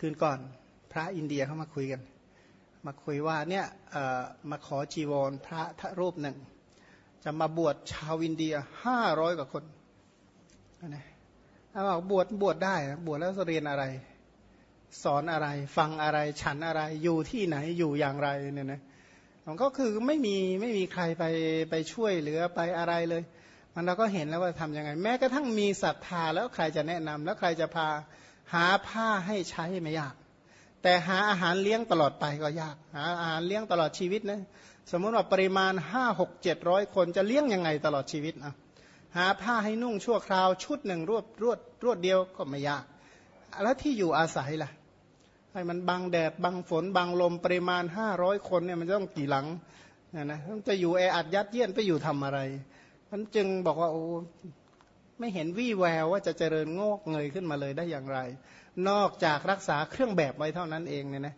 คืนก่อนพระอินเดียเข้ามาคุยกัน มาคุยว่าเนี่ยมาขอจีวรพระทรูปหนึ่ง จะมาบวชชาวอินเดียห้าร้อยกว่าคนนะถ้าบอกบวชบวชได้บวชแล้วจะเรียนอะไร สอนอะไร ฟังอะไรฉันอะไรอยู่ที่ไหนอยู่อย่างไรเนี่ยนะมันก็คือไม่มีไม่มีใครไปไปช่วยเหลือไปอะไรเลย มันเราก็เห็นแล้วว่าทํำยังไง แม้กระทั่งมีศรัทธาแล้วใครจะแนะนำแล้วใครจะพา หาผ้าให้ใช้ไม่ยาก แต่หาอาหารเลี้ยงตลอดไปก็ยาก หาอาหารเลี้ยงตลอดชีวิตนะสมมติว่าปริมาณห้าหกเจ็ดร้อยคนจะเลี้ยงยังไงตลอดชีวิตอะหาผ้าให้นุ่งชั่วคราวชุดหนึ่งรวดรวดรวดเดียวก็ไม่ยาก แล้วที่อยู่อาศัยล่ะให้มันบังแดดบังฝนบังลมปริมาณห้าร้อยคนเนี่ยมันต้องกี่หลังนะนะต้องจะอยู่แออัดยัดเยียดไปอยู่ทำอะไรมันจึงบอกว่าโอ้ ไม่เห็นวี่แววว่าจะเจริญงอกเงยขึ้นมาเลยได้อย่างไร นอกจากรักษาเครื่องแบบไว้เท่านั้นเองเนี่ยนะ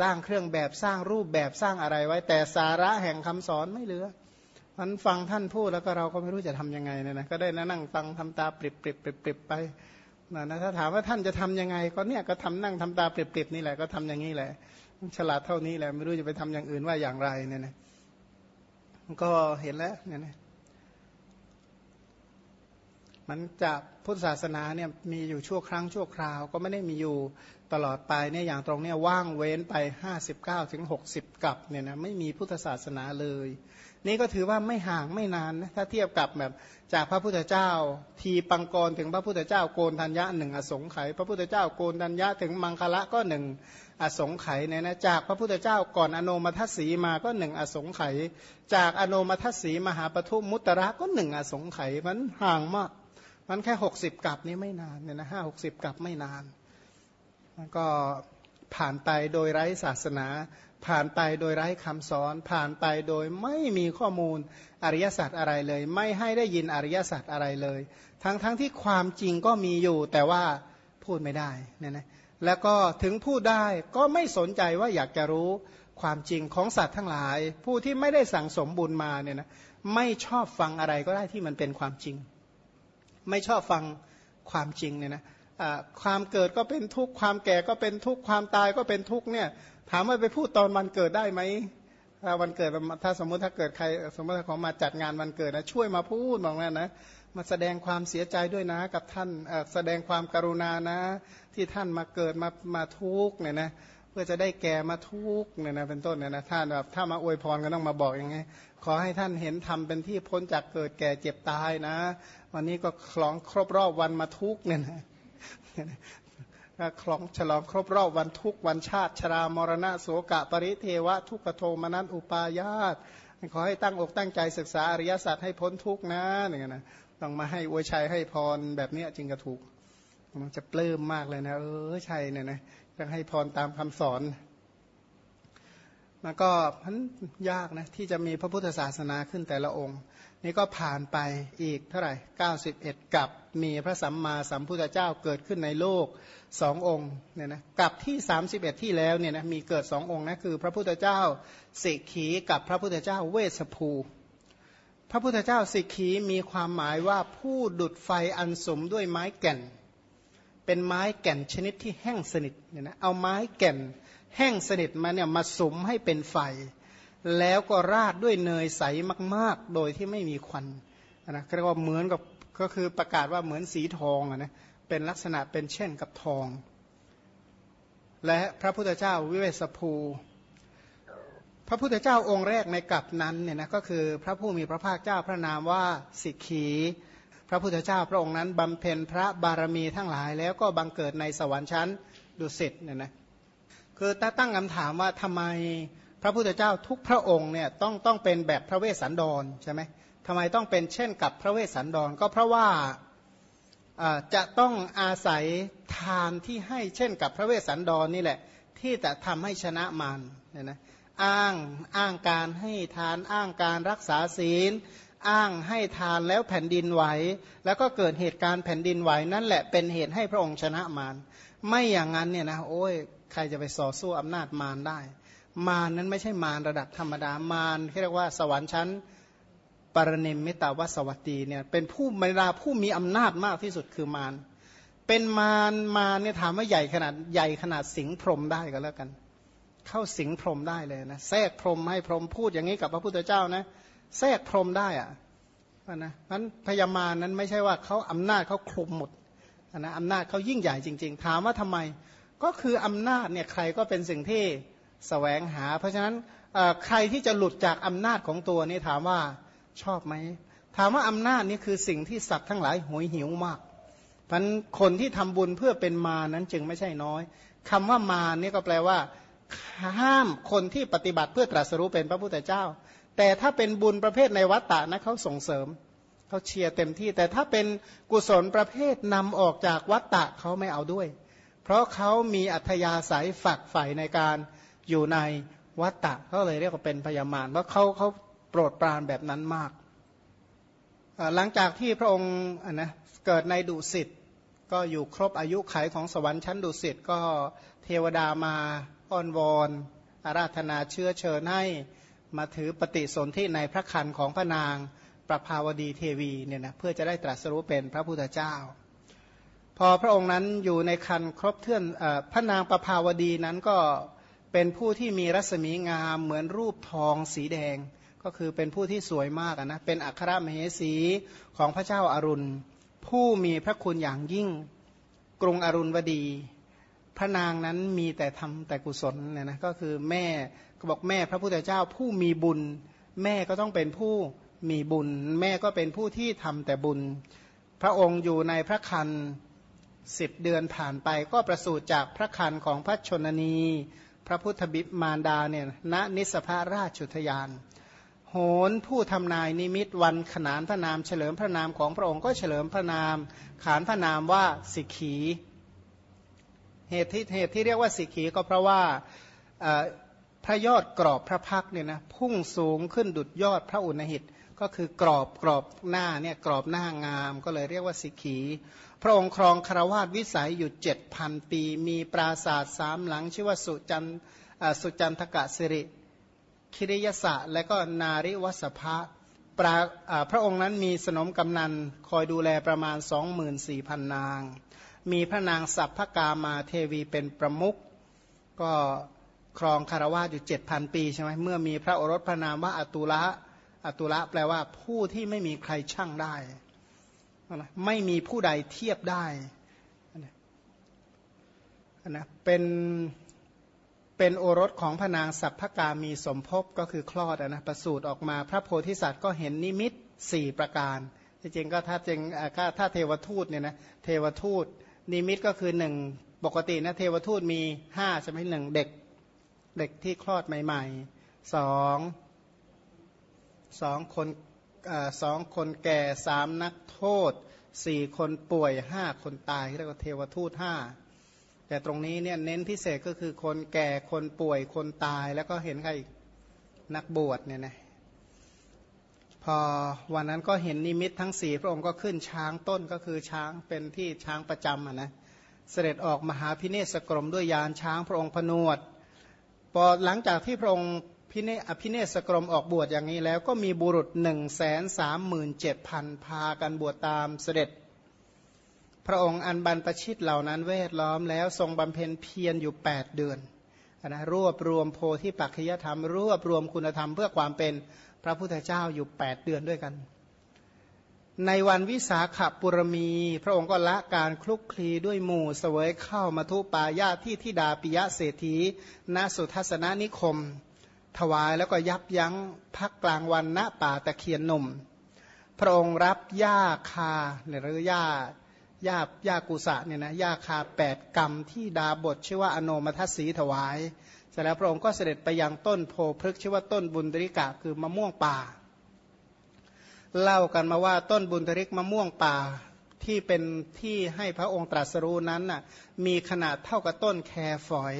สร้างเครื่องแบบสร้างรูปแบบสร้างอะไรไว้ แต่สาระแห่งคำสอนไม่เหลือมันฟังท่านพูดแล้วก็เราก็ไม่รู้จะทํำยังไงเนี่ยนะก็ได้นั่งฟังทำตาปริบปริบปริบปริบไปนะถ้าถามว่าท่านจะทํำยังไง ก็เนี่ยก็ทำนั่งทำตาปริบปริบนี่แหละก็ทำอย่างนี้แหละ ฉลาดเท่านี้แหละไม่รู้จะไปทำอย่างอื่นว่าอย่างไรเนี่ยนะก็เห็นแล้วเนี่ยนะ มันจากพุทธศาสนาเนี่ยมีอยู่ชั่วครั้งชั่วคราว ก็ไม่ได้มีอยู่ตลอดไปเนี่ยอย่างตรงเนี้ยว่างเว้นไป 59ถึง60 กับเนี่ยนะไม่มีพุทธศาสนาเลย นี่ก็ถือว่าไม่ห่างไม่นานนะถ้าเทียบกับแบบจากพระพุทธเจ้า ทีปังกรถึงพระพุทธเจ้าโกนธัญญะหนึ่งอสงไขยพระพุทธเจ้าโกนธัญญะถึงมังคละก็หนึ่งอสงไขยเนี่ยนะจากพระพุทธเจ้าก่อนอโนมัทสีมาก็หนึ่งอสงไขยจากอโนมัทสีมหาปทุมมุตระก็หนึ่งอสงไขยมันห่างมาก มันแค่หกสิบกับนี้ไม่นานเนี่ยนะห้าหกสิบกับไม่นาน มันก็ผ่านไปโดยไร้ศาสนา ผ่านไปโดยไร้คำสอน ผ่านไปโดยไม่มีข้อมูลอริยสัจอะไรเลย ไม่ให้ได้ยินอริยสัจอะไรเลย ทั้งทั้งที่ความจริงก็มีอยู่แต่ว่าพูดไม่ได้เนี่ยนะแล้วก็ถึงพูดได้ก็ไม่สนใจว่าอยากจะรู้ความจริงของสัตว์ทั้งหลาย ผู้ที่ไม่ได้สั่งสมบุญมาเนี่ยนะไม่ชอบฟังอะไรก็ได้ที่มันเป็นความจริง ไม่ชอบฟังความจริงเนี่ยนะความเกิดก็เป็นทุกข์ความแก่ก็เป็นทุกข์ความตายก็เป็นทุกข์เนี่ยถามว่าไปพูดตอนวันเกิดได้ไหมวันเกิดถ้าสมมติถ้าเกิดใคร สมมติถ้าเขามาจัดงานวันเกิดนะช่วยมาพูดบอกนั่นนะมาแสดงความเสียใจด้วยนะกับท่านแสดงความกรุณานะ ที่ท่านมาเกิดมามาทุกข์เนี่ยนะเพื่อจะได้แก่มาทุกข์เนี่ยนะเป็นต้นเนี่ยนะท่านแบบถ้ามาอวยพรก็ต้องมาบอกอย่างไงขอให้ท่านเห็นทำเป็นที่พ้นจากเกิดแก่เจ็บตายนะ วันนี้ก็คล้องครบรอบวันมาทุกเนี่ยนะคล้องฉลองครบรอบวันทุกวันชาติ ชรามรณะโสกะ ปริเทวะ ทุกโทมนันอุปายาตขอให้ตั้งอกตั้งใจศึกษาอริยสัจให้พ้นทุกนะอย่างเงี้ยนะต้องมาให้อวยชัยให้พรแบบนี้จริงก็ถูกมันจะปลื้มมากเลยนะเออใช่เนี่ยนะต้องให้พรตามคำสอนมันก็พันยากนะที่จะมีพระพุทธศาสนาขึ้นแต่ละองค์ นี่ก็ผ่านไปอีกเท่าไหร่ 91 กับมีพระสัมมาสัมพุทธเจ้าเกิดขึ้นในโลกสององค์เนี่ยนะกับที่ 31 ที่แล้วเนี่ยนะมีเกิดสององค์นะคือพระพุทธเจ้าสิกขีกับพระพุทธเจ้าเวสภู พระพุทธเจ้าสิกขีมีความหมายว่าผู้ดุดไฟอันสมด้วยไม้แก่น เป็นไม้แก่นชนิดที่แห้งสนิทเนี่ยนะเอาไม้แก่นแห้งสนิทมาเนี่ยมาสมให้เป็นไฟ แล้วก็ราดด้วยเนยใสมาก ๆ โดยที่ไม่มีควันนะเรียกว่าเหมือนกับก็คือประกาศว่าเหมือนสีทองนะเป็นลักษณะเป็นเช่นกับทอง และพระพุทธเจ้าวิเวสภู พระพุทธเจ้าองค์แรกในกับนั้นเนี่ยนะก็คือพระผู้มีพระภาคเจ้าพระนามว่าสิกขี พระพุทธเจ้าพระองค์นั้นบำเพ็ญพระบารมีทั้งหลาย แล้วก็บังเกิดในสวรรค์ชั้นดุสิตเนี่ยนะคือตั้งคำถามว่าทำไม พระพุทธเจ้าทุกพระองค์เนี่ยต้องต้องเป็นแบบพระเวสสันดรใช่ไหมทำไมต้องเป็นเช่นกับพระเวสสันดร ก็เพราะว่าจะต้องอาศัยทานที่ให้เช่นกับพระเวสสันดรนนี่แหละ ที่จะทำให้ชนะมารเนี่ยนะอ้างอ้างการให้ทานอ้างการรักษาศีล อ้างให้ทานแล้วแผ่นดินไหว แล้วก็เกิดเหตุการณ์แผ่นดินไหวนั่นแหละเป็นเหตุให้พระองค์ชนะมารไม่อย่างนั้นเนี่ยนะโอ้ยใครจะไปส่อสู้อำนาจมารได้ มารนั้นไม่ใช่มารระดับธรรมดามารที่เรียกว่าสวรรค์ชั้นปรนิมมิตาวสวัตตีเนี่ยเป็นผู้มราผู้มีอำนาจมากที่สุดคือมาร เป็นมารมาเนี่ยถามว่าใหญ่ขนาดใหญ่ขนาดสิงพรมได้ก็แล้วกัน เข้าสิงพรมได้เลยนะแทรกพรมให้พรมพูดอย่างนี้กับพระพุทธเจ้านะแทรกพรมได้อะนะนั้นพญามารนั้นไม่ใช่ว่าเขาอำนาจเขาคลุมหมดนะอำนาจเขายิ่งใหญ่จริง ๆ ถามว่าทำไม ก็คืออำนาจเนี่ยใครก็เป็นสิ่งที่ แสวงหา เพราะฉะนั้นใครที่จะหลุดจากอำนาจของตัวนี่ถามว่าชอบไหม ถามว่าอำนาจนี่คือสิ่งที่สัตว์ทั้งหลายหวยหิวมากพันคนที่ทำบุญเพื่อเป็นมานั้นจึงไม่ใช่น้อยคำว่ามานี่ก็แปลว่า ห้ามคนที่ปฏิบัติเพื่อตรัสรู้เป็นพระพุทธเจ้า แต่ถ้าเป็นบุญประเภทในวัฏฏะนะเขาส่งเสริมเขาเชียร์เต็มที่ แต่ถ้าเป็นกุศลประเภทนำออกจากวัฏฏะเขาไม่เอาด้วย เพราะเขามีอัธยาศัยฝักใฝ่ในการ อยู่ในวัฏฏะเขาเลยเรียกว่าเป็นพยามารเพราะเขาเขาโปรดปรานแบบนั้นมาก หลังจากที่พระองค์นะเกิดในดุสิตก็อยู่ครบอายุไขของสวรรค์ชั้นดุสิตก็เทวดามาอ้อนวอนอาราธนาเชื้อเชิญให้มาถือปฏิสนธิในพระคันของพระนางประภาวดีเทวีเนี่ยนะเพื่อจะได้ตรัสรู้เป็นพระพุทธเจ้า พอพระองค์นั้นอยู่ในคันครบเทื่อนพระนางประภาวดีนั้นก็ เป็นผู้ที่มีรัศมีงามเหมือนรูปทองสีแดง ก็คือเป็นผู้ที่สวยมากนะเป็นอัครมเหสีของพระเจ้าอารุณ ผู้มีพระคุณอย่างยิ่งกรุงอรุณวดี พระนางนั้นมีแต่ทำแต่กุศลเนี่ยนะก็คือแม่ก็บอกแม่พระพุทธเจ้าผู้มีบุญ แม่ก็ต้องเป็นผู้มีบุญ แม่ก็เป็นผู้ที่ทำแต่บุญ พระองค์อยู่ในพระคันสิบเดือนผ่านไปก็ประสูติจากพระคันของพระชนนี พระพุทธบิมารดาเนี่ยณนิสภาราชุทยาน โหนผู้ทำนายนิมิตวันขนานพระนามเฉลิมพระนามของพระองค์ก็เฉลิมพระนาม ขานพระนามว่าสิกขีเหตุที่เหตุที่เรียกว่าสิกขีก็เพราะว่าพระยอดกรอบพระพักเนี่ยนะพุ่งสูงขึ้นดุดยอดพระอุณหิต ก็คือกรอบกรอบหน้าเนี่ยกรอบหน้างามก็เลยเรียกว่าสิกขี พระองค์ครองคารวาสวิสัยอยู่เจ็ดพันปี มีปราศาสตร์สามหลัง ชื่อว่าสุจันสุจันทกะสิริ คิริยสะและก็นาริวสภะพระพระองค์นั้นมีสนมกำนันคอยดูแลประมาณ 24,000 นาง มีพระนางสัพพกามาเทวีเป็นประมุขก็ครองคารวะอยู่ 7,000 ปีใช่ไหมเมื่อมีพระโอรสพระนามว่าอตุละ อตุละแปลว่าผู้ที่ไม่มีใครช่างได้ ไม่มีผู้ใดเทียบได้นะเป็นเป็นโอรสของพนางสัพพกามีสมภพก็คือคลอดนะประสูติออกมาพระโพธิสัตว์ก็เห็นนิมิตสี่ประการจริงก็ถ้าจริงถ้าเทวทูตเนี่ยนะเทวทูตนิมิตก็คือหนึ่งปกตินะเทวทูตมีห้าใช่ไหมหนึ่งเด็กเด็กที่คลอดใหม่ๆสอง สองคนสองคนแก่สามนักโทษสี่คนป่วยห้าคนตายเรียกว่าเทวทูตห้าแต่ตรงนี้เนี่ยเน้นพิเศษก็คือคนแก่คนป่วยคนตายแล้วก็เห็นใครนักบวชเนี่ยนะพอวันนั้นก็เห็นนิมิตทั้งสี่พระองค์ก็ขึ้นช้างต้นก็คือช้างเป็นที่ช้างประจำอะนะเสด็จออกมหาพิเนศกรมด้วยยานช้างพระองค์ผนวดพอหลังจากที่พระองค์ พิเนอภิเนศกรมออกบวชอย่างนี้แล้ว ก็มีบุรุษหนึ่งแสนสามหมื่นเจ็ดพันพากันบวชตามเสด็จ พระองค์อันบรรพชิตเหล่านั้นเวทล้อมแล้วทรงบำเพ็ญเพียรอยู่8เดือนนะรวบรวมโพธิปัจจยธรรม รวบรวมคุณธรรมเพื่อความเป็นพระพุทธเจ้าอยู่ 8 เดือนด้วยกัน ในวันวิสาขบุรมี พระองค์ก็ละการคลุกคลีด้วยหมู่เสวยเข้ามาทุปายาที่ทิดาปิยะเศรษฐีณสุทัศนนิคม ถวายแล้วก็ยับยั้งพักกลางวันณป่าตะเคียนหนุ่ม พระองค์รับหญ้าคาหรือหญ้าหญ้าหญ้ากุสะเนี่ยนะหญ้าคาแปดกรรมที่ดาบทชื่อว่าอโนมัทสีถวายเสร็จแล้วพระองค์ก็เสด็จไปยังต้นโพพฤกชื่อว่าต้นบุญตริกะคือมะม่วงป่า เล่ากันมาว่าต้นบุญตริกมะม่วงป่าที่เป็นที่ให้พระองค์ตรัสรู้นั้นน่ะมีขนาดเท่ากับต้นแคฝอย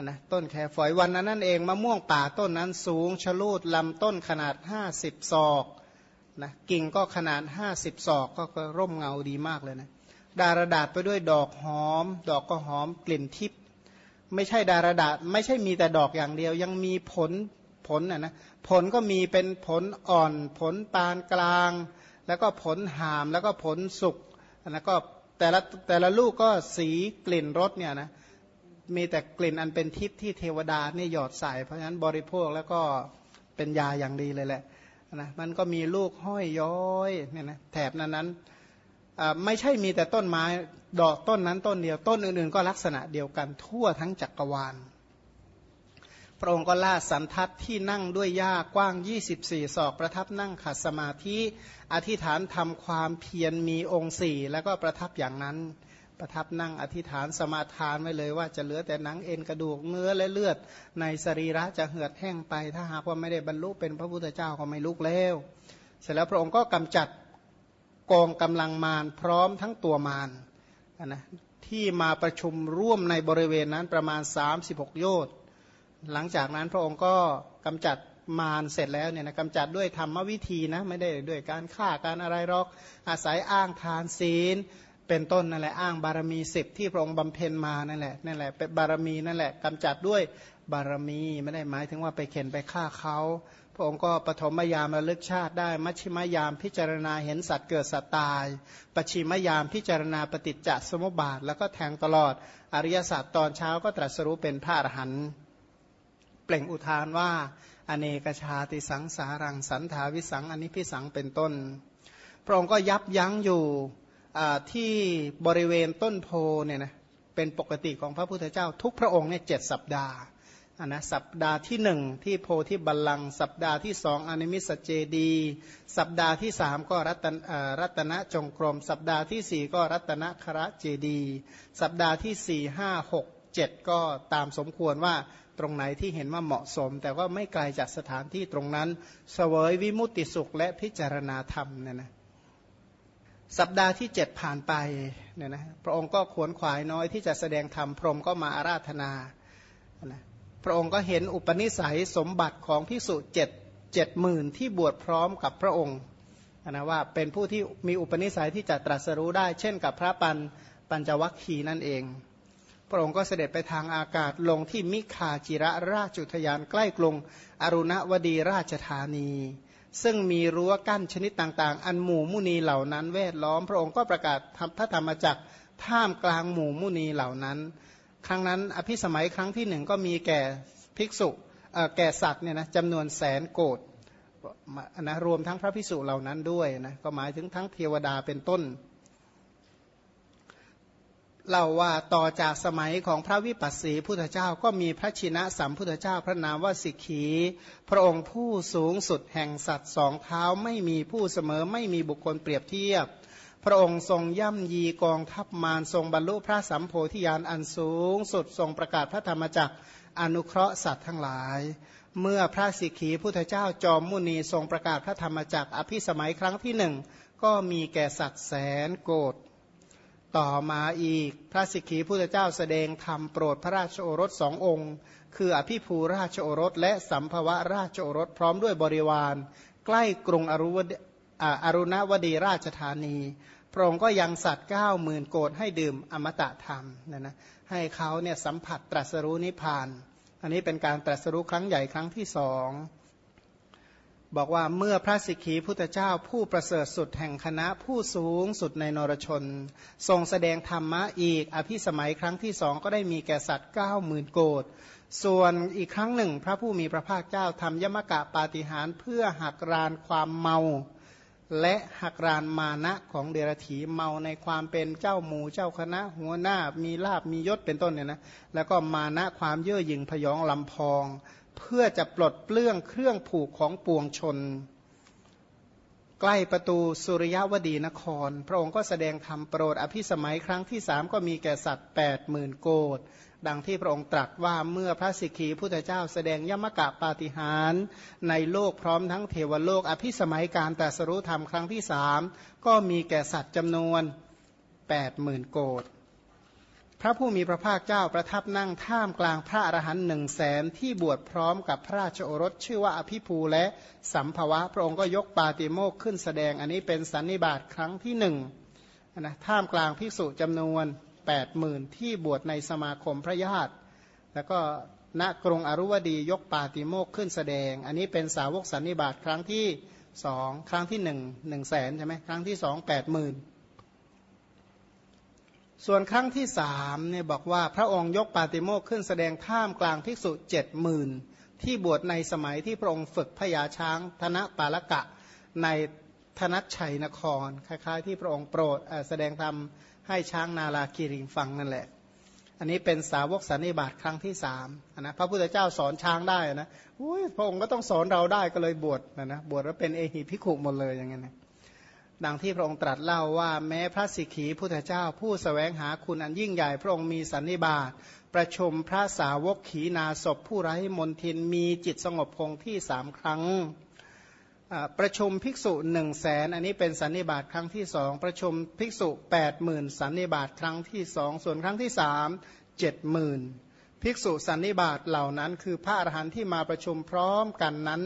นะต้นแคฝอยวันนั้นนั่นเองมะม่วงป่าต้นนั้นสูงชะลูดลำต้นขนาด 50 ศอกนะกิ่งก็ขนาด 50 ศอกก็ร่มเงาดีมากเลยนะดารดาษไปด้วยดอกหอม ดอกก็หอมกลิ่นทิพย์ไม่ใช่ดารดาษไม่ใช่มีแต่ดอกอย่างเดียว ยังมีผลผลนะนะผลก็มีเป็นผลอ่อน ผลปานกลาง แล้วก็ผลหามแล้วก็ผลสุกแล้วก็แต่ละแต่ละลูกก็สีกลิ่นรสเนี่ยนะ มีแต่กลิ่นอันเป็นทิพย์ที่เทวดาเนี่ยหยอดใส่เพราะฉะนั้นบริโภคแล้วก็เป็นยาอย่างดีเลยแหละนะมันก็มีลูกห้อยย้อยเนี่ยนะแถบนั้นนั้นไม่ใช่มีแต่ต้นไม้ดอกต้นนั้นต้นเดียวต้นอื่นๆ ก็ลักษณะเดียวกันทั่วทั้งจักรวาล พระองค์ก็ล่าสันทัดที่นั่งด้วยหญ้ากว้าง 24 ศอกประทับนั่งขัดสมาธิอธิษฐานทำความเพียรมีองค์สี่แล้วก็ประทับอย่างนั้น ประทับนั่งอธิษฐานสมาทานไว้เลยว่าจะเหลือแต่หนังเอ็นกระดูกเนื้อและเลือด ในสรีระจะเหือดแห้งไป ถ้าหากว่าไม่ได้บรรลุเป็นพระพุทธเจ้าก็ไม่ลุกแล้ว เสร็จแล้วพระองค์ก็กำจัดกองกำลังมารพร้อมทั้งตัวมารนะที่มาประชุมร่วมในบริเวณนั้นประมาณ 36 โยชน์หลังจากนั้นพระองค์ก็กำจัดมารเสร็จแล้วเนี่ยนะกำจัดด้วยธรรมวิธีนะไม่ได้ด้วยการฆ่าการอะไรหรอกอาศัยอ้างทานศีล เป็นต้นนั่นแหละอ้างบารมีสิบที่พระองค์บำเพ็ญมานั่นแหละนั่นแหละเป็นบารมีนั่นแหละกำจัดด้วยบารมีไม่ได้หมายถึงว่าไปเข็นไปฆ่าเขาพระองค์ก็ปฐมยามระลึกชาติได้ มัชชิมยามพิจารณาเห็นสัตว์เกิดสัตว์ตาย ปชิมยามพิจารณาปฏิจจสมุปบาท แล้วก็แทงตลอดอริยสัจตอนเช้าก็ตรัสรู้เป็นพระอรหันต์เปล่งอุทานว่า อเนกชาติสังสารังสันถาวิสังอนิพิสังเป็นต้น พระองค์ก็ยับยั้งอยู่ ที่บริเวณต้นโพเนี่ยนะเป็นปกติของพระพุทธเจ้า ทุกพระองค์เนี่ยเจ็ดสัปดาห์นนะสัปดาห์ที่หนึ่งที่โพธิบัลลังสัปดาห์ที่สองอนิมิสเจดี สัปดาห์ที่สามก็รัตนรัตนจงกรม สัปดาห์ที่สี่ก็รัตนคระเจดี สัปดาห์ที่สี่ห้าหกเจ็ดก็ตามสมควรว่าตรงไหนที่เห็นว่าเหมาะสม แต่ว่าไม่ไกลจากสถานที่ตรงนั้นเสวยวิมุตติสุขและพิจารณาธรรมเนี่ยนะ สัปดาห์ที่เจ็ดผ่านไปเนี่ยนะพระองค์ก็ขวนขวายน้อยที่จะแสดงธรรมพรหมก็มาอาราธนานะพระองค์ก็เห็นอุปนิสัยสมบัติของพิสุเจ็ดเจ็ดหมื่นที่บวชพร้อมกับพระองค์นะว่าเป็นผู้ที่มีอุปนิสัยที่จะตรัสรู้ได้ เช่นกับพระปันปัญจวัคคีนั่นเอง พระองค์ก็เสด็จไปทางอากาศลงที่มิคาจิระราชุทยานใกล้กรุงอรุณวดีราชธานี ซึ่งมีรั้วกั้นชนิดต่างๆ อันหมู่มุนีเหล่านั้นแวดล้อม พระองค์ก็ประกาศพระธรรมจักรท่ามกลางหมู่มุนีเหล่านั้น ครั้งนั้นอภิสมัยครั้งที่หนึ่งก็มีแก่ภิกษุแก่สัตว์เนี่ยนะจำนวนแสนโกดนะรวมทั้งพระภิกษุเหล่านั้นด้วยนะก็หมายถึงทั้งเทวดาเป็นต้น เล่าว่าต่อจากสมัยของพระวิปัสสีพุทธเจ้าก็มีพระชินะสัมพุทธเจ้าพระนามว่าสิกขี พระองค์ผู้สูงสุดแห่งสัตว์สองเท้าไม่มีผู้เสมอไม่มีบุคคลเปรียบเทียบ พระองค์ทรงย่ำยีกองทัพมารทรงบรรลุพระสัมโพธิญาณอันสูงสุดทรงประกาศพระธรรมจักรอนุเคราะห์สัตว์ทั้งหลาย เมื่อพระสิกขีพุทธเจ้าจอมมุนีทรงประกาศพระธรรมจักรอภิสมัยครั้งที่หนึ่งก็มีแก่สัตว์แสนโกด ต่อมาอีกพระสิกขีพุทธเจ้าแสดงธรรมโปรดพระราชโอรสสององค์ คืออภิภูราชโอรส และสัมภวะราชโอรสพร้อมด้วยบริวาร ใกล้กรุงอรุวอรุณวดีราชธานี พระองค์ก็ยังสัตว์เก้าหมื่นโกดให้ดื่มอมตะธรรมนะนะให้เขาเนี่ยสัมผัสตรัสรู้นิพพาน อันนี้เป็นการตรัสรู้ครั้งใหญ่ครั้งที่สอง บอกว่าเมื่อพระสิกขีพุทธเจ้าผู้ประเสริฐสุดแห่งคณะผู้สูงสุดในนรชน ทรงแสดงธรรมะอีก อภิสมัยครั้งที่สองก็ได้มีแก่สัตว์เก้าหมื่นโกดส่วนอีกครั้งหนึ่ง พระผู้มีพระภาคเจ้าทำยมกะปาฏิหารเพื่อหักรานความเมา และหักรานมานะของเดรธีเมาในความเป็นเจ้าหมู่เจ้าคณะ หัวหน้ามีลาบมียศเป็นต้นเนี่ยนะแล้วก็มานะความเย่อหยิ่งพยองลำพอง เพื่อจะปลดเปลื้องเครื่องผูกของปวงชน ใกล้ประตูสุริยวดีนคร พระองค์ก็แสดงธรรมโปรดอภิสมัยครั้งที่สามก็มีแก่สัตว์แปดหมื่นโกดดังที่พระองค์ตรัสว่าเมื่อพระสิกขีพุทธเจ้าแสดงยมกะปาฏิหารในโลกพร้อมทั้งเทวโลก อภิสมัยการแต่สรุธรรมครั้งที่สามก็มีแก่สัตว์จำนวนแปดหมื่นโกด พระผู้มีพระภาคเจ้าประทับนั่งท่ามกลางพระอรหันต์หนึ่งแสนที่บวชพร้อมกับพระราชโอรสชื่อว่าอภิภูและสัมภวะ พระองค์ก็ยกปาติโมกขึ้นแสดงอันนี้เป็นสันนิบาตครั้งที่หนึ่งนะท่ามกลางภิกษุจำนวน8ปดหมื่นที่บวชในสมาคมพระญาติ แล้วก็ณกรุงอรุวดียกปาติโมกขึ้นแสดง อันนี้เป็นสาวกสันนิบาตครั้งที่สองครั้งที่หนึ่งหนึ่งแสนใช่ไหมครั้งที่สองแปดหมื่น ส่วนครั้งที่สามเนี่ยบอกว่าพระองค์ยกปาติโมกขึ้นแสดงท่ามกลางภิกษุเจ็ดหมื่นที่บวชในสมัยที่พระองค์ฝึกพญาช้างธนปาลกะในธนัชชัยนคร คล้ายๆ ที่พระองค์โปรดแสดงธรรมให้ช้างนาลาคีริงฟังนั่นแหละ อันนี้เป็นสาวกสันนิบาตครั้งที่สามนะพระพุทธเจ้าสอนช้างได้นะพระองค์ก็ต้องสอนเราได้ก็เลยบวชนะนะบวชแล้วเป็นเอหิพิขุหมดเลยอย่างเงี้ยนะ ดังที่พระองค์ตรัสเล่าว่าแม้พระสิกขีพุทธเจ้าผู้สแสวงหาคุณอันยิ่งใหญ่พระองค์มีสันนิบาตประชุมพระสาวกขีนาศพผู้ไร้มนทินมีจิตสงบคงที่สามครั้งประชุมภิกษุหนึ่งแสนอันนี้เป็นสันนิบาตครั้งที่สองประชุมภิกษุ8ปดหมื่นสันนิบาตครั้งที่สองส่วนครั้งที่สามเจ็ดหมื่นภิกษุสันนิบาตเหล่านั้น คือพระอรหันต์ที่มาประชุมพร้อมกันนั้น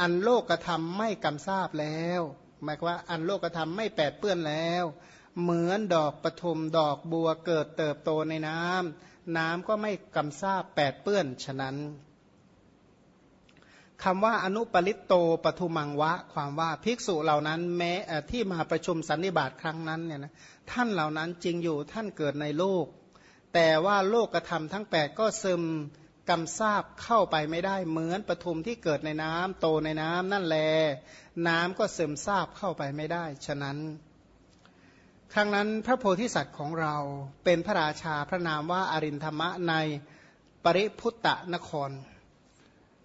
อันโลกธรรมไม่กำทราบแล้ว หมายว่าอันโลกธรรมไม่แปดเปื้อนแล้ว เหมือนดอกปทุมดอกบัวเกิดเติบโตในน้ำน้ำก็ไม่กำซาบแปดเปื้อนฉะนั้นคำว่าอนุปริตโตปทุมังวะ ความว่าภิกษุเหล่านั้นแม้ที่มาประชุมสันนิบาตครั้งนั้นเนี่ยนะท่านเหล่านั้นจริงอยู่ท่านเกิดในโลก แต่ว่าโลกธรรมทั้ง 8 ก็ซึม กำซาบเข้าไปไม่ได้เหมือนปทุมที่เกิดในน้ำโตในน้ำนั่นแล น้ำก็ซึมซาบเข้าไปไม่ได้ ฉะนั้น ครั้งนั้นพระโพธิสัตว์ของเราเป็นพระราชาพระนามว่าอรินธรรมะในปริพุตตะนคร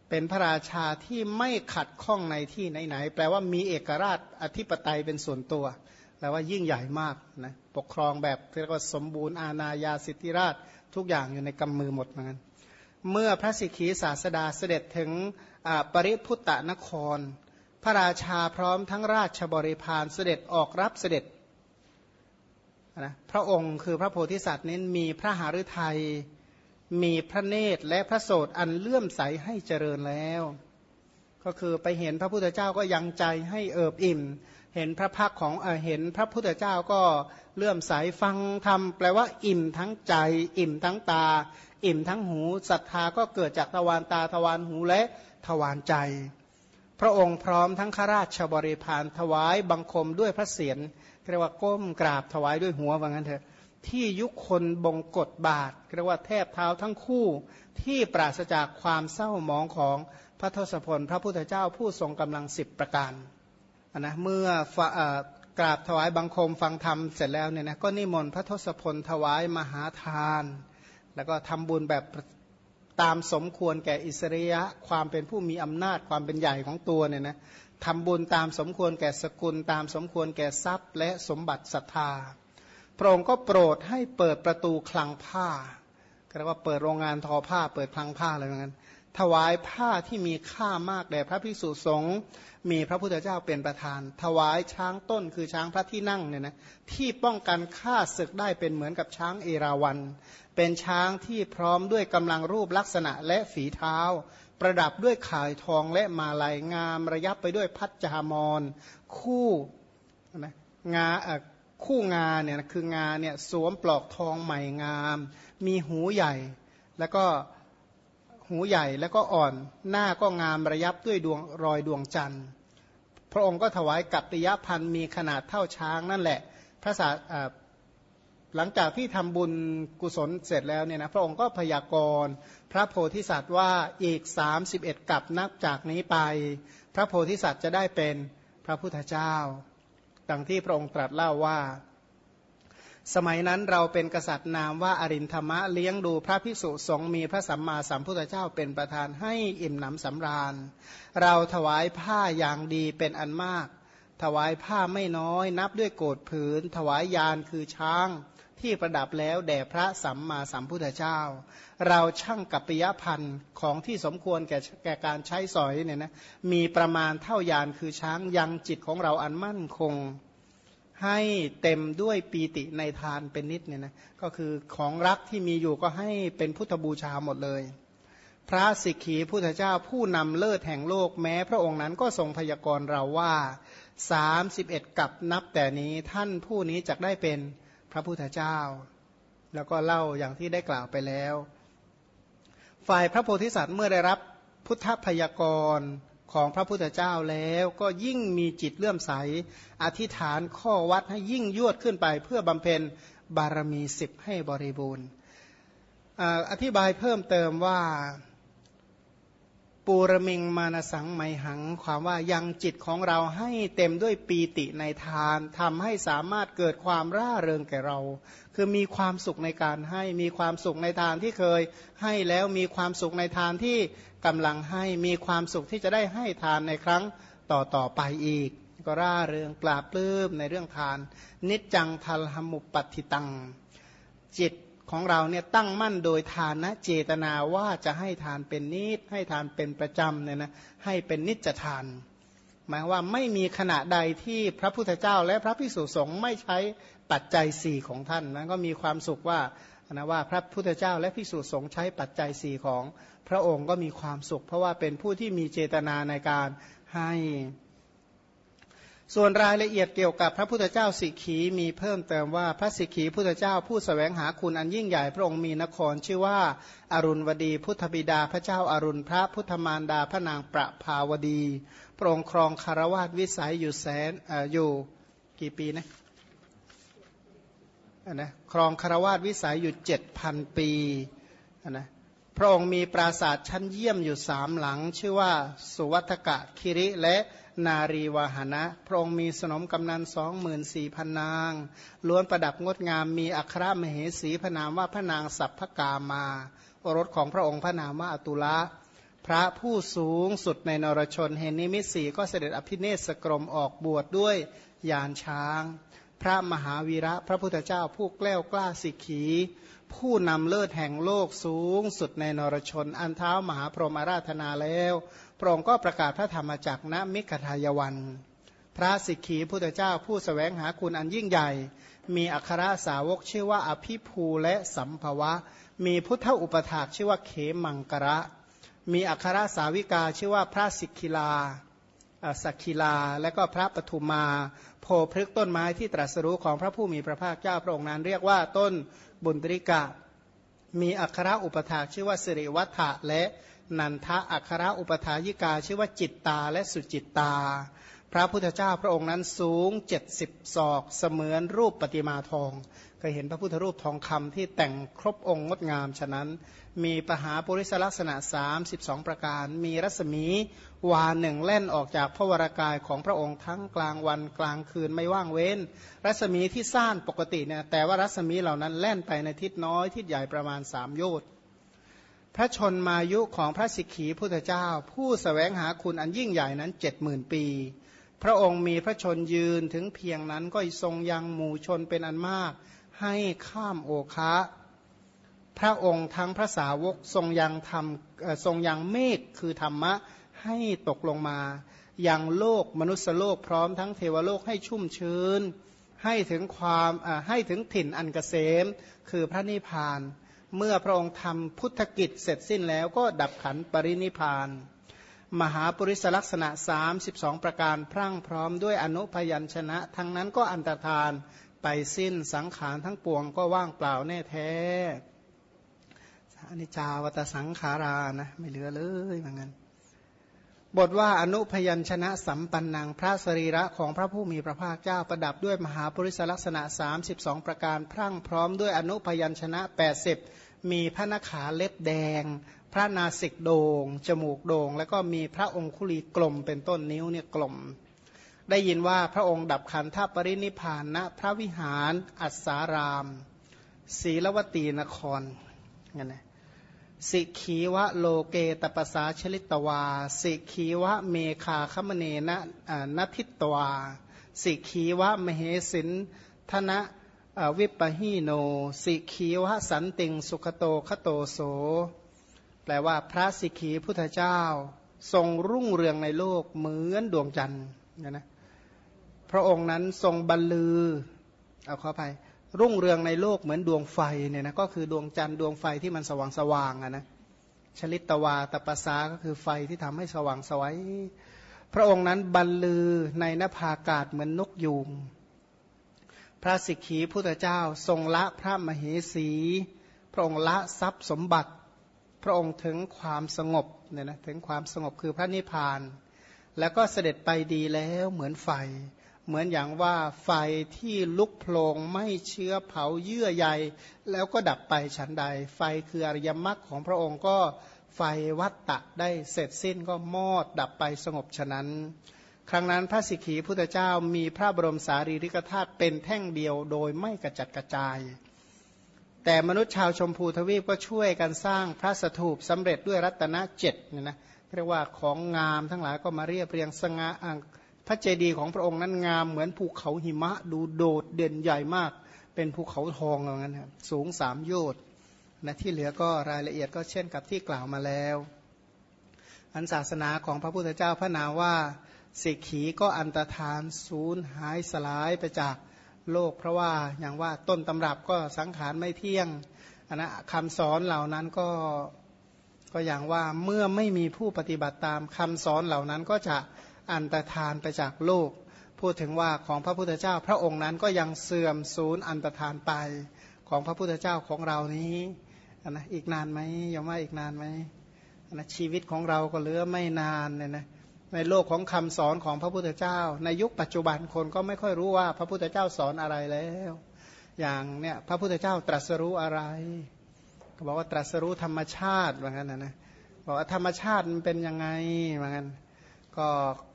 เป็นพระราชาที่ไม่ขัดข้องในที่ไหนๆแปลว่ามีเอกราชอธิปไตยเป็นส่วนตัวแปลว่ายิ่งใหญ่มากนะปกครองแบบเรียกว่าสมบูรณ์อาณาญาสิทธิราชทุกอย่างอยู่ในกำมือหมดเหมือนกัน เมื่อพระสิกขีศาสดาเสด็จถึงปริพุตตนคร พระราชาพร้อมทั้งราชบริพารเสด็จออกรับเสด็จนะพระองค์คือพระโพธิสัตว์นี้มีพระหฤทัยมีพระเนตรและพระโสดอันเลื่อมใสให้เจริญแล้ว ก็คือไปเห็นพระพุทธเจ้าก็ยังใจให้เอิบอิ่ม เห็นพระพักของเเห็นพระพุทธเจ้าก็เลื่อมใสฟังธรรมแปลว่าอิ่มทั้งใจ อิ่มทั้งตา อิ่มทั้งหูศรัทธาก็เกิดจากทวารตาทวารหูและทวารใจ พระองค์พร้อมทั้งข้าราชบริพารถวายบังคมด้วยพระเศียรเรียกว่าก้มกราบถวายด้วยหัวว่างั้นเถอะที่ยุคคนบงกฎบาทเรียกว่าแทบเท้าทั้งคู่ที่ปราศจากความเศร้าหมองของพระทศพล พระพุทธเจ้าผู้ทรงกำลังสิบประการนะเมื่อกราบถวายบังคมฟังธรรมเสร็จแล้วเนี่ยนะก็นิมนต์พระทศพลถวายมหาทาน แล้วก็ทำบุญแบบตามสมควรแก่อิสริยะ ความเป็นผู้มีอำนาจความเป็นใหญ่ของตัวเนี่ยนะทำบุญตามสมควรแก่สกุล ตามสมควรแก่ทรัพย์ และสมบัติศรัทธาพระองค์ก็โปรดให้เปิดประตูคลังผ้าก็เรียกว่าเปิดโรงงานทอผ้า เปิดคลังผ้าอะไรอย่างนั้น ถวายผ้าที่มีค่ามากแด่พระภิกษุสงฆ์มีพระพุทธเจ้าเป็นประธาน ถวายช้างต้นคือช้างพระที่นั่งเนี่ยนะที่ป้องกันฆ่าศึกได้เป็นเหมือนกับช้างเอราวัน เป็นช้างที่พร้อมด้วยกำลังรูปลักษณะและฝีเท้า ประดับด้วยข่ายทองและมาลายงามระยับไปด้วยพัชจามอนคู่นะงาคู่งาเนี่ยคืองาเนี่ยสวมปลอกทองใหม่งาม มีหูใหญ่แล้วก็ หูใหญ่แล้วก็อ่อน หน้าก็งามระยับด้วยดวงรอยดวงจันทร์ พระองค์ก็ถวายกัตติยพันธ์มีขนาดเท่าช้างนั่นแหละ พระศาหลังจากที่ทำบุญกุศลเสร็จแล้วเนี่ยนะพระองค์ก็พยากรณ์พระโพธิสัตว์ว่าอีก 31กับนับจากนี้ไป พระโพธิสัตว์จะได้เป็นพระพุทธเจ้า ดังที่พระองค์ตรัสเล่าว่า สมัยนั้นเราเป็นกษัตริย์นามว่าอรินธรรมะเลี้ยงดูพระภิกษุสงฆ์มีพระสัมมาสัมพุทธเจ้าเป็นประธานให้อิ่มหนำสำราญ เราถวายผ้าอย่างดีเป็นอันมาก ถวายผ้าไม่น้อย นับด้วยโกดผืน ถวายยานคือช้าง ที่ประดับแล้วแด่พระสัมมาสัมพุทธเจ้า เราช่างกับปิยพันธ์ของที่สมควรแก่แก่การใช้สอยเนี่ยนะมีประมาณเท่ายานคือช้างยังจิตของเราอันมั่นคง ให้เต็มด้วยปีติในทานเป็นนิดเนี่ยนะก็คือของรักที่มีอยู่ก็ให้เป็นพุทธบูชาหมดเลย พระสิกขีพุทธเจ้าผู้นำเลิศแห่งโลกแม้ พระองค์นั้นก็ทรงพยากรณ์เราว่า 31 กับนับแต่นี้ท่านผู้นี้จะได้เป็นพระพุทธเจ้า แล้วก็เล่าอย่างที่ได้กล่าวไปแล้ว ฝ่ายพระโพธิสัตว์เมื่อได้รับพุทธพยากร ของพระพุทธเจ้าแล้วก็ยิ่งมีจิตเลื่อมใส อธิษฐานข้อวัดให้ยิ่งยวดขึ้นไป เพื่อบำเพ็ญบารมีสิบให้บริบูรณ์อธิบายเพิ่มเติมว่า ปูรมิงมานสังไมหัง ความว่ายังจิตของเราให้เต็มด้วยปีติในทานทำให้สามารถเกิดความร่าเริงแก่เรา คือมีความสุขในการให้มีความสุขในทานที่เคย ให้แล้วมีความสุขในทานที่กำลังให้มีความสุขที่จะได้ให้ทานในครั้งต่อต่อไปอีก ก็ร่าเริงปราบปลื้มในเรื่องทาน นิจจังทัลหมุปปัติตัง จิต ของเราเนี่ยตั้งมั่นโดยทานนะเจตนาว่าจะให้ทานเป็นนิดให้ทานเป็นประจำเนี่ยนะให้เป็นนิจทาน หมายว่าไม่มีขณะใดที่พระพุทธเจ้าและพระพิสุสงฆ์ไม่ใช้ปัจจัยสี่ของท่านนะก็มีความสุขว่านะว่าพระพุทธเจ้าและพิสุสงฆ์ใช้ปัจจัยสี่ของพระองค์ก็มีความสุข เพราะว่าเป็นผู้ที่มีเจตนาในการให้ ส่วนรายละเอียดเกี่ยวกับพระพุทธเจ้าสิกขีมีเพิ่มเติมว่าพระสิกขีพุทธเจ้าผู้สแสวงหาคุณอันยิ่งใหญ่พระองค์มีนครชื่อว่าอารุณวดีพุทธบิดาพระเจ้าอารุณพระพุทธมารดาพระนางประภาวดีพระองค์ครองคารวาสวิสัยอยู่แสนออยู่กี่ปีนะนะครองคารวาสวิสัยอยู่เจ็ดพันปีนะ พระองค์มีปราสาทชั้นเยี่ยมอยู่สามหลัง ชื่อว่าสุวัตกะคิริและนารีวาหนะ พระองค์มีสนมกำนันสองหมื่นสี่พันนาง ล้วนประดับงดงามมีอัครมเหสีพระนามว่าพระนางสัพพกามาโอรสของพระองค์พระนามว่าอตุละพระผู้สูงสุดในนรชนเห็นนิมิตสีก็เสด็จอภิเนศกรมออกบวชดด้วยยานช้าง พระมหาวีระพระพุทธเจ้าผู้แกล้วกล้าสิกขี ผู้นำเลิศแห่งโลกสูงสุดในนรชน อันเท้ามหาพรหมอาราธนาแล้วพระองค์ก็ประกาศพระธรรมจักรณมิกทายวัน พระสิกขีพุทธเจ้าผู้สแสวงหาคุณอันยิ่งใหญ่ มีอัครสาวกชื่อว่าอภิภูและสัมภวะ มีพุทธอุปถากชื่อว่าเขมังกระ มีอัครสาวิกาชื่อว่าพระสิกขิลา สักขิลา และก็พระปฐุมาโพพฤกต้นไม้ที่ตรัสรู้ของพระผู้มีพระภาคเจ้าพระองค์นั้น เรียกว่าต้นบุญตริกะ มีอัคระอุปถาชื่อว่าสิริวัฒะและนันทะอัคระอุปถายิกาชื่อว่าจิตตาและสุจิตตา พระพุทธเจ้าพระองค์นั้นสูงเจ็ดสิบศอกเสมือนรูปปฏิมาทอง เคยเห็นพระพุทธรูปทองคำที่แต่งครบองค์งดงาม ฉะนั้นมีปหาปุริสลักษณะ 32 ประการ มีรัศมีวาหนึ่งเล่นออกจากพระวรากายของพระองค์ทั้งกลางวันกลางคืนไม่ว่างเว้น รัศมีที่ซ่านปกติเนี่ยแต่ว่ารัศมีเหล่านั้นแล่นไปในทิศน้อยทิศใหญ่ประมาณสามโยชน์พระชนมายุของพระสิกขีพุทธเจ้า ผู้สแสวงหาคุณอันยิ่งใหญ่นั้นเจ็ดหมื่นปี พระองค์มีพระชนยืนถึงเพียงนั้นก็ทรงยังหมู่ชนเป็นอันมาก ให้ข้ามโอคะพระองค์ทั้งพระสาวกทรงยังทำทรงยังเมฆคือธรรมะให้ตกลงมายังโลกมนุษยโลกพร้อมทั้งเทวโลกให้ชุ่มชื้น ให้ถึงความให้ถึงถิ่นอันกเกษม คือพระนิพพาน เมื่อพระองค์ทำพุทธกิจเสร็จสิ้นแล้วก็ดับขันปรินิพาน มหาปริศลักษณะ 32 ประการพรั่งพร้อมด้วยอนุพยัญชนะ ทั้งนั้นก็อันตรธาน ไปสิ้นสังขารทั้งปวงก็ว่างเปล่าแน่แท้อนิจจาวัตสังขารานะไม่เหลือเลยเหมือนกันบทว่าอนุพยัญชนะสัมปันนังพระสรีระของพระผู้มีพระภาคเจ้าประดับด้วยมหาปริศลักษณะ 32 ประการ พรั่งพร้อมด้วยอนุพยัญชนะ 80 มีพระนขาเล็บแดง พระนาสิกโดง่งจมูกโดง่งแล้วก็มีพระองคุลีกลมเป็นต้นนิ้วเนี่ยกลม ได้ยินว่าพระองค์ดับขันธปรินิพานณพระวิหารอัศารามศีลวตีนครงั้นนะสิขีวะโลเกตปสาชลิตวา สิขีวะเมคาคมเนนะนัทิตวา สิขีวะมเหสินธนะวิปหิโน สิขีวะสันติงสุขโตคโตโส แปลว่าพระสิขีพุทธเจ้า ทรงรุ่งเรืองในโลกเหมือนดวงจันทร์นะนะ พระองค์นั้นทรงบรรลือ เอาข้าไปรุ่งเรืองในโลกเหมือนดวงไฟเนี่ยนะก็คือดวงจันทร์ดวงไฟที่มันสว่างสว่างอะนะชลิตวาตปสาก็คือไฟที่ทำให้สว่างสวัยพระองค์นั้นบรรลือในนภาอากาศเหมือนนกยูงพระสิกขีพุทธเจ้าทรงละพระมเหสี พระองค์ละทรัพย์สมบัติ พระองค์ถึงความสงบเนี่ยนะถึงความสงบคือพระนิพพาน แล้วก็เสด็จไปดีแล้วเหมือนไฟ เหมือนอย่างว่าไฟที่ลุกโพลงไม่เชื้อเผาเยื่อใยแล้วก็ดับไปฉันใด ไฟคืออริยมรรคของพระองค์ก็ไฟวัตตะได้เสร็จสิ้นก็มอดดับไปสงบฉะนั้น ครั้งนั้นพระสิกขีพุทธเจ้ามีพระบรมสารีริกธาตุเป็นแท่งเดียวโดยไม่กระจัดกระจาย แต่มนุษย์ชาวชมพูทวีปก็ช่วยกันสร้างพระสถูปสำเร็จด้วยรัตนเจ็ดเนี่ยนะเรียกว่าของงามทั้งหลายก็มาเรียบเรียงสง่า พระเจดีย์ของพระองค์นั้นงามเหมือนภูเขาหิมะดูโดดเด่นใหญ่มาก เป็นภูเขาทองอย่างนั้นครับสูงสามโยชน์นะที่เหลือก็รายละเอียดก็เช่นกับที่กล่าวมาแล้ว อันศาสนาของพระพุทธเจ้าพระนามว่าสิกขีก็อันตรธานศูนย์หายสลายไปจากโลก เพราะว่าอย่างว่าต้นตำรับก็สังขารไม่เที่ยงอันนะคำสอนเหล่านั้นก็ก็อย่างว่าเมื่อไม่มีผู้ปฏิบัติตามคำสอนเหล่านั้นก็จะ อันตรธานไปจากโลก พูดถึงว่าของพระพุทธเจ้า พระองค์นั้นก็ยังเสื่อมศูนย์อันตรธานไปของพระพุทธเจ้าของเรานี้นะอีกนานไหมยังว่าอีกนานไหมนะชีวิตของเราก็เหลือไม่นานเนี่ยนะในโลกของคำสอนของพระพุทธเจ้า ในยุคปัจจุบันคนก็ไม่ค่อยรู้ว่าพระพุทธเจ้าสอนอะไรแล้ว อย่างเนี่ยพระพุทธเจ้าตรัสรู้อะไรก็บอกว่าตรัสรู้ธรรมชาติเหมือนกันนะนะบอกว่าธรรมชาติมันเป็นยังไงเหมือนกัน ก็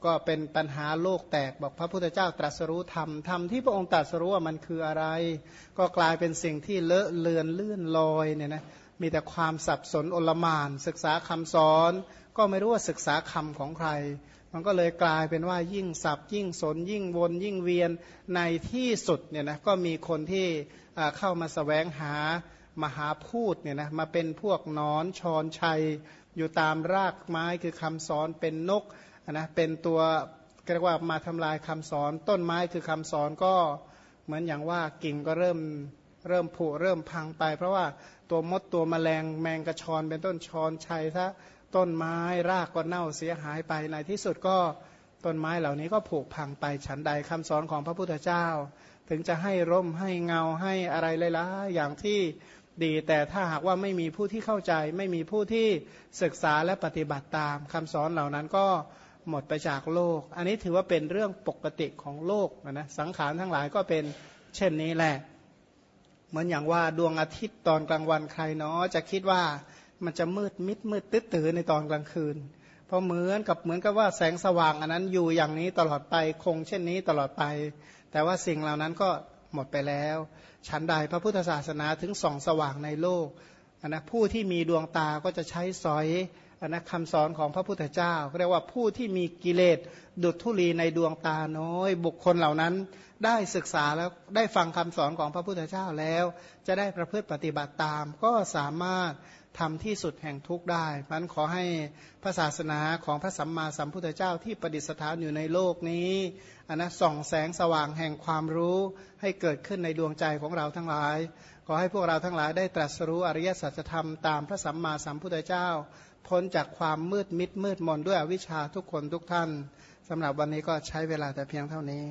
ก็เป็นปัญหาโลกแตกบอกพระพุทธเจ้าตรัสรู้ธรรมธรรมที่พระองค์ตรัสรู้ว่ามันคืออะไร ก็กลายเป็นสิ่งที่เลอะเลือนเลื่อนลอยเนี่ยนะมีแต่ความสับสนโอลมาน ศึกษาคำสอน ก็ไม่รู้ว่าศึกษาคำของใคร มันก็เลยกลายเป็นว่ายิ่งสับยิ่งสน ยิ่งวนยิ่งเวียนในที่สุดเนี่ยนะก็มีคนที่เข้ามาสแสวงหามหาพูดเนี่ยนะมาเป็นพวกนอนชอนชัย อยู่ตามรากไม้คือคำสอนเป็นนก นะเป็นตัวเรียกว่ามาทำลายคำสอน ต้นไม้คือคำสอนก็เหมือนอย่างว่ากิ่งก็เริ่มเริ่มผุเริ่มพังไป เพราะว่าตัวมดตัวแมลงแมงกระชอนเป็นต้นชอนชัยถ้าต้นไม้รากก็เน่าเสียหายไปในที่สุดก็ต้นไม้เหล่านี้ก็ผุพังไปฉันใดคำสอนของพระพุทธเจ้า ถึงจะให้ร่มให้เงาให้อะไรเลยละอย่างที่ดีแต่ถ้าหากว่าไม่มีผู้ที่เข้าใจ ไม่มีผู้ที่ศึกษาและปฏิบัติตามคำสอนเหล่านั้นก็ หมดไปจากโลก อันนี้ถือว่าเป็นเรื่องปกติของโลกนะสังขารทั้งหลายก็เป็นเช่นนี้แหละ เหมือนอย่างว่าดวงอาทิตย์ตอนกลางวันใครเนาะจะคิดว่ามันจะมืดมิดมืดตื้อตือในตอนกลางคืน เพราะเหมือนกับเหมือนกับว่าแสงสว่างอันนั้นอยู่อย่างนี้ตลอดไปคงเช่นนี้ตลอดไป แต่ว่าสิ่งเหล่านั้นก็หมดไปแล้ว ชั้นใดพระพุทธศาสนาถึงส่องสว่างในโลกนะผู้ที่มีดวงตาก็จะใช้สอย นนะคำสอนของพระพุทธเจ้าเรียกว่าผู้ที่มีกิเลสดุจธุลีในดวงตาน้อย บุคคลเหล่านั้นได้ศึกษาแล้วได้ฟังคำสอนของพระพุทธเจ้าแล้ว จะได้ประพฤติปฏิบัติตาม ก็สามารถทำที่สุดแห่งทุกได้มันขอให้พระศาสนาของพระสัมมาสัมพุทธเจ้าที่ประดิษฐานอยู่ในโลกนี้อันนะส่องแสงสว่างแห่งความรู้ให้เกิดขึ้นในดวงใจของเราทั้งหลาย ขอให้พวกเราทั้งหลายได้ตรัสรู้อริยสัจธรรมตามพระสัมมาสัมพุทธเจ้า พ้นจากความมืดมิดมืดมนด้วยอวิชชาทุกคนทุกท่านสำหรับวันนี้ก็ใช้เวลาแต่เพียงเท่านี้